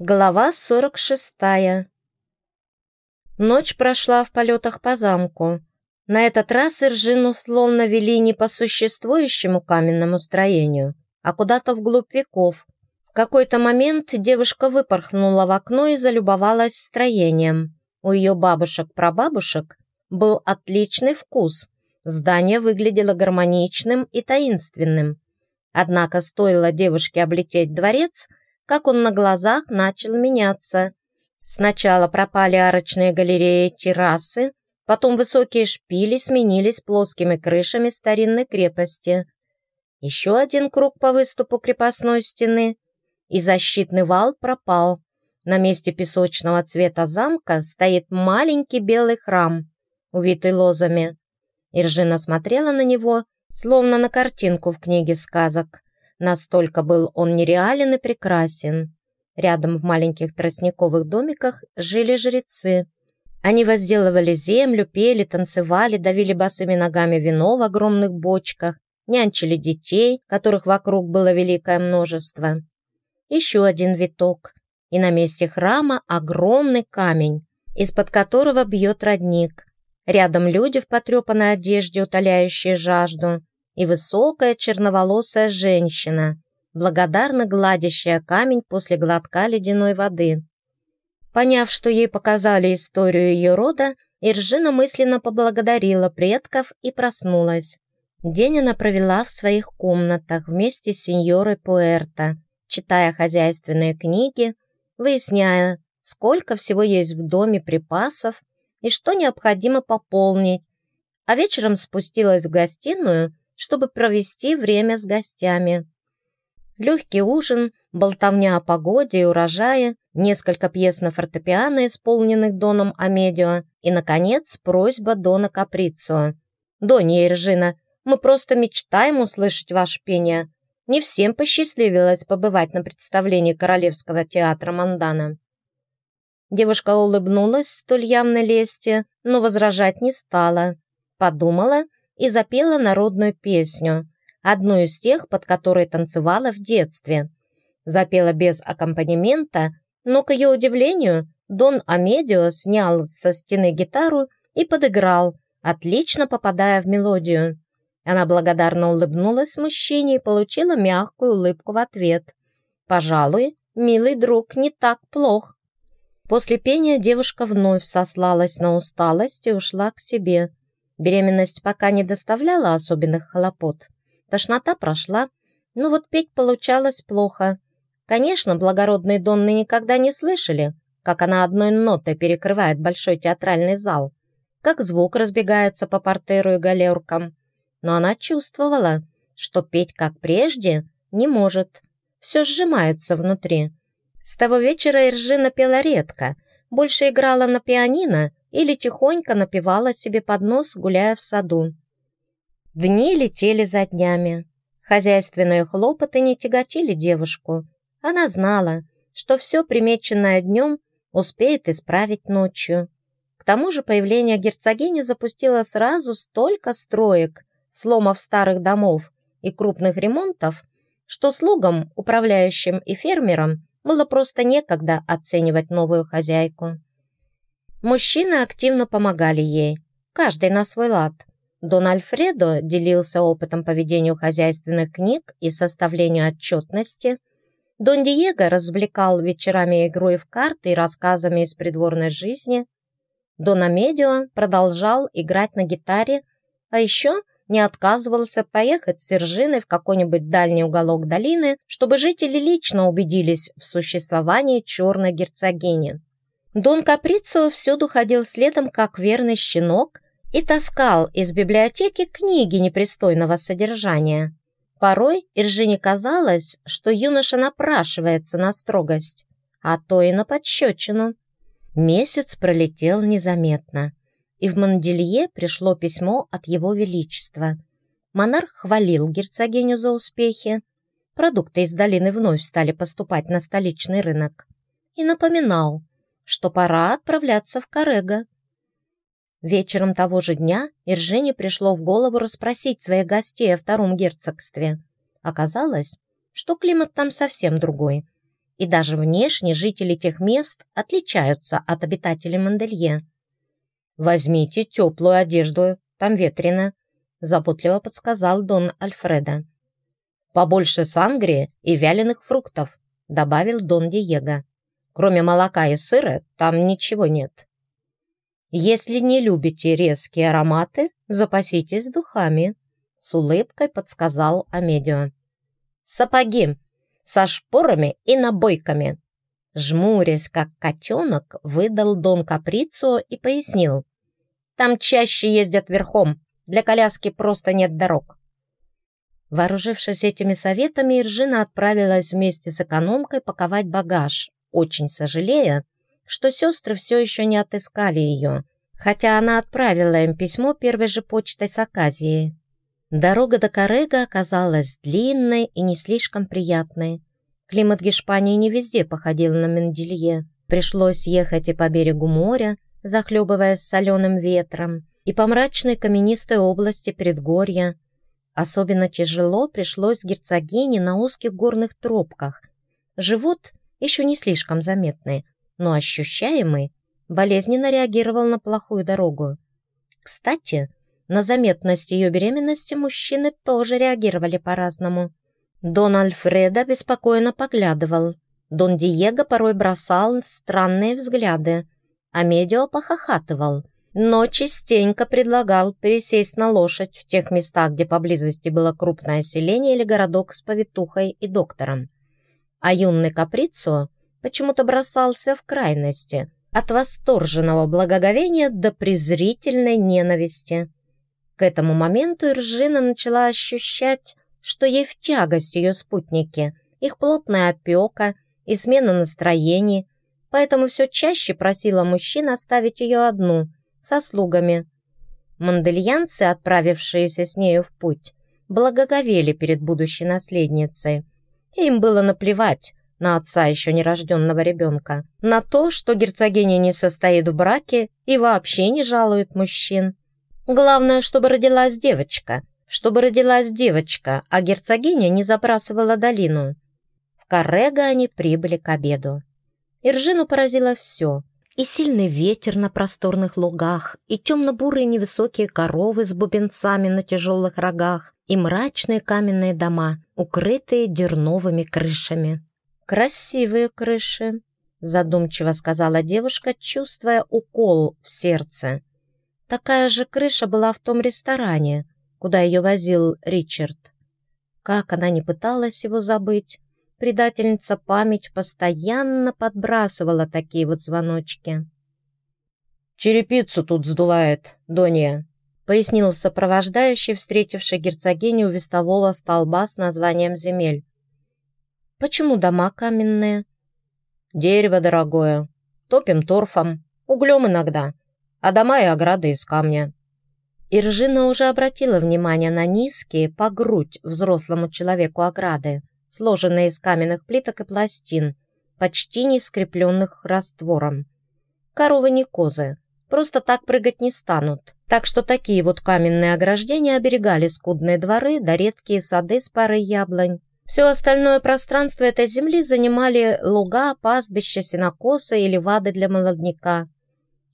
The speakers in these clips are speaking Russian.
Глава 46. Ночь прошла в полетах по замку. На этот раз Иржину словно вели не по существующему каменному строению, а куда-то вглубь веков. В какой-то момент девушка выпорхнула в окно и залюбовалась строением. У ее бабушек-прабабушек был отличный вкус. Здание выглядело гармоничным и таинственным. Однако стоило девушке облететь дворец – как он на глазах начал меняться. Сначала пропали арочные галереи террасы, потом высокие шпили сменились плоскими крышами старинной крепости. Еще один круг по выступу крепостной стены, и защитный вал пропал. На месте песочного цвета замка стоит маленький белый храм, увитый лозами. Иржина смотрела на него, словно на картинку в книге сказок. Настолько был он нереален и прекрасен. Рядом в маленьких тростниковых домиках жили жрецы. Они возделывали землю, пели, танцевали, давили босыми ногами вино в огромных бочках, нянчили детей, которых вокруг было великое множество. Еще один виток, и на месте храма огромный камень, из-под которого бьет родник. Рядом люди в потрепанной одежде, утоляющие жажду и высокая черноволосая женщина, благодарно гладящая камень после глотка ледяной воды. Поняв, что ей показали историю ее рода, Иржина мысленно поблагодарила предков и проснулась. День она провела в своих комнатах вместе с сеньорой Пуэрто, читая хозяйственные книги, выясняя, сколько всего есть в доме припасов и что необходимо пополнить, а вечером спустилась в гостиную чтобы провести время с гостями. Легкий ужин, болтовня о погоде и урожае, несколько пьес на фортепиано, исполненных Доном Амедио, и, наконец, просьба Дона Каприцо. «Донья Иржина, мы просто мечтаем услышать ваше пение. Не всем посчастливилось побывать на представлении Королевского театра Мандана». Девушка улыбнулась столь явной лести, но возражать не стала. Подумала и запела народную песню, одну из тех, под которой танцевала в детстве. Запела без аккомпанемента, но, к ее удивлению, Дон Амедио снял со стены гитару и подыграл, отлично попадая в мелодию. Она благодарно улыбнулась мужчине и получила мягкую улыбку в ответ. «Пожалуй, милый друг, не так плох». После пения девушка вновь сослалась на усталость и ушла к себе. Беременность пока не доставляла особенных хлопот. Тошнота прошла, но вот петь получалось плохо. Конечно, благородные Донны никогда не слышали, как она одной нотой перекрывает большой театральный зал, как звук разбегается по портеру и галеркам. Но она чувствовала, что петь как прежде не может. Все сжимается внутри. С того вечера Иржина пела редко, больше играла на пианино или тихонько напевала себе под нос, гуляя в саду. Дни летели за днями. Хозяйственные хлопоты не тяготили девушку. Она знала, что все примеченное днем успеет исправить ночью. К тому же появление герцогини запустило сразу столько строек, сломов старых домов и крупных ремонтов, что слугам, управляющим и фермерам было просто некогда оценивать новую хозяйку. Мужчины активно помогали ей, каждый на свой лад. Дон Альфредо делился опытом по ведению хозяйственных книг и составлению отчетности. Дон Диего развлекал вечерами игрой в карты и рассказами из придворной жизни. Дон Амедио продолжал играть на гитаре, а еще не отказывался поехать с Сержиной в какой-нибудь дальний уголок долины, чтобы жители лично убедились в существовании черной герцогини. Дон Каприцо всюду ходил следом, как верный щенок, и таскал из библиотеки книги непристойного содержания. Порой Иржине казалось, что юноша напрашивается на строгость, а то и на подщечину. Месяц пролетел незаметно, и в Манделье пришло письмо от его величества. Монарх хвалил герцогиню за успехи. Продукты из долины вновь стали поступать на столичный рынок. И напоминал – что пора отправляться в Карега. Вечером того же дня Иржине пришло в голову расспросить своих гостей о втором герцогстве. Оказалось, что климат там совсем другой. и даже внешне жители тех мест отличаются от обитателей Манделье. «Возьмите теплую одежду, там ветрено», – заботливо подсказал Дон Альфредо. «Побольше сангрии и вяленых фруктов», – добавил Дон Диего. «Кроме молока и сыра там ничего нет». «Если не любите резкие ароматы, запаситесь духами», – с улыбкой подсказал Амедио. «Сапоги со шпорами и набойками», Жмурясь, как котенок, выдал Дон Каприцо и пояснил. «Там чаще ездят верхом, для коляски просто нет дорог». Вооружившись этими советами, Иржина отправилась вместе с экономкой паковать багаж, очень сожалея, что сестры все еще не отыскали ее, хотя она отправила им письмо первой же почтой с Аказией. Дорога до Карега оказалась длинной и не слишком приятной. Климат Гешпании не везде походил на Менделье. Пришлось ехать и по берегу моря, захлебываясь соленым ветром, и по мрачной каменистой области предгорья. Особенно тяжело пришлось герцогине на узких горных тропках. Живот еще не слишком заметный, но ощущаемый, болезненно реагировал на плохую дорогу. Кстати, на заметность ее беременности мужчины тоже реагировали по-разному. Дон Альфредо беспокойно поглядывал. Дон Диего порой бросал странные взгляды, а Медио похохатывал, но частенько предлагал пересесть на лошадь в тех местах, где поблизости было крупное селение или городок с повитухой и доктором. А юный Каприцо почему-то бросался в крайности, от восторженного благоговения до презрительной ненависти. К этому моменту Иржина начала ощущать, что ей в тягость ее спутники, их плотная опека и смена настроений, поэтому все чаще просила мужчин оставить ее одну, со слугами. Мандельянцы, отправившиеся с нею в путь, благоговели перед будущей наследницей. Им было наплевать, на отца еще нерожденного ребенка, на то, что герцогиня не состоит в браке и вообще не жалует мужчин. Главное, чтобы родилась девочка, чтобы родилась девочка, а герцогиня не забрасывала долину. В Каррега они прибыли к обеду. Иржину поразило все. И сильный ветер на просторных лугах, и темно-бурые невысокие коровы с бубенцами на тяжелых рогах, и мрачные каменные дома, укрытые дерновыми крышами. «Красивые крыши», — задумчиво сказала девушка, чувствуя укол в сердце. Такая же крыша была в том ресторане, куда ее возил Ричард. Как она не пыталась его забыть, предательница память постоянно подбрасывала такие вот звоночки. «Черепицу тут сдувает, Донья», — пояснил сопровождающий, встретивший герцогиню у вестового столба с названием земель. Почему дома каменные? Дерево дорогое. Топим торфом, углем иногда, а дома и ограды из камня. Иржина уже обратила внимание на низкие, по грудь взрослому человеку ограды, сложенные из каменных плиток и пластин, почти не скрепленных раствором. Коровы не козы, просто так прыгать не станут. Так что такие вот каменные ограждения оберегали скудные дворы да редкие сады с парой яблонь, все остальное пространство этой земли занимали луга, пастбища, сенокосы или вады для молодняка.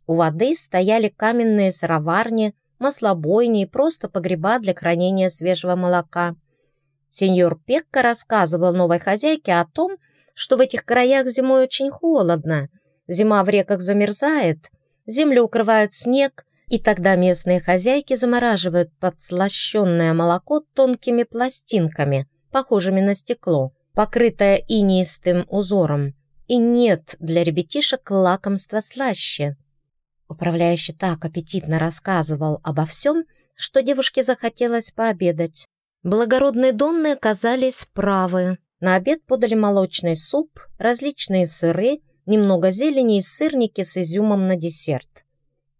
У воды стояли каменные сыроварни, маслобойни и просто погреба для хранения свежего молока. Сеньор Пекка рассказывал новой хозяйке о том, что в этих краях зимой очень холодно. Зима в реках замерзает, землю укрывает снег, и тогда местные хозяйки замораживают подслащенное молоко тонкими пластинками – похожими на стекло, покрытое инеистым узором, и нет для ребятишек лакомства слаще. Управляющий так аппетитно рассказывал обо всем, что девушке захотелось пообедать. Благородные донны оказались правы. На обед подали молочный суп, различные сыры, немного зелени и сырники с изюмом на десерт.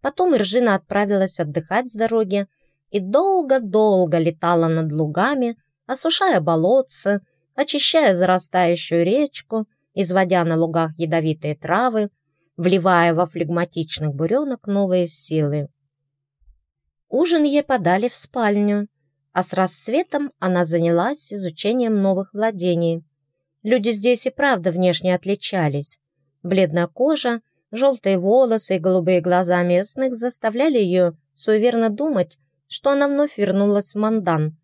Потом Иржина отправилась отдыхать с дороги и долго-долго летала над лугами, осушая болотца, очищая зарастающую речку, изводя на лугах ядовитые травы, вливая во флегматичных буренок новые силы. Ужин ей подали в спальню, а с рассветом она занялась изучением новых владений. Люди здесь и правда внешне отличались. Бледная кожа, желтые волосы и голубые глаза местных заставляли ее суеверно думать, что она вновь вернулась в Мандан.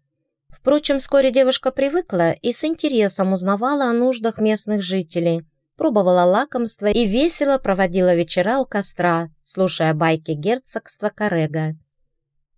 Впрочем, вскоре девушка привыкла и с интересом узнавала о нуждах местных жителей, пробовала лакомства и весело проводила вечера у костра, слушая байки герцогства Карега.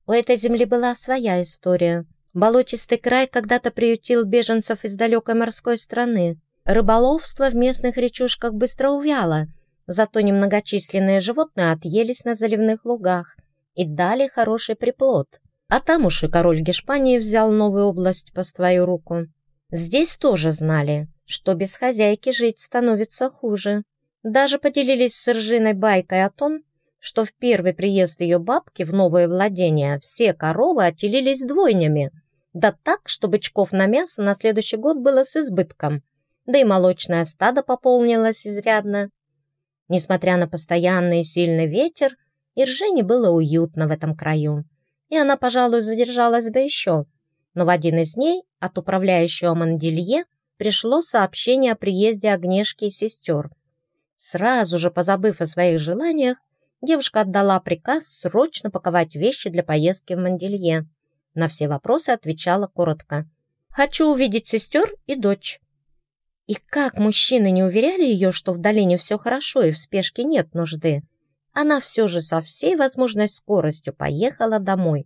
У этой земли была своя история. Болотистый край когда-то приютил беженцев из далекой морской страны. Рыболовство в местных речушках быстро увяло, зато немногочисленные животные отъелись на заливных лугах и дали хороший приплод. А там уж и король Гешпании взял новую область по свою руку. Здесь тоже знали, что без хозяйки жить становится хуже. Даже поделились с Ржиной байкой о том, что в первый приезд ее бабки в новое владение все коровы отелились двойнями, да так, что бычков на мясо на следующий год было с избытком, да и молочное стадо пополнилось изрядно. Несмотря на постоянный сильный ветер, Иржине было уютно в этом краю и она, пожалуй, задержалась бы еще. Но в один из дней от управляющего Манделье пришло сообщение о приезде Огнешки и сестер. Сразу же, позабыв о своих желаниях, девушка отдала приказ срочно паковать вещи для поездки в Манделье. На все вопросы отвечала коротко. «Хочу увидеть сестер и дочь». И как мужчины не уверяли ее, что в долине все хорошо и в спешке нет нужды, она все же со всей возможной скоростью поехала домой.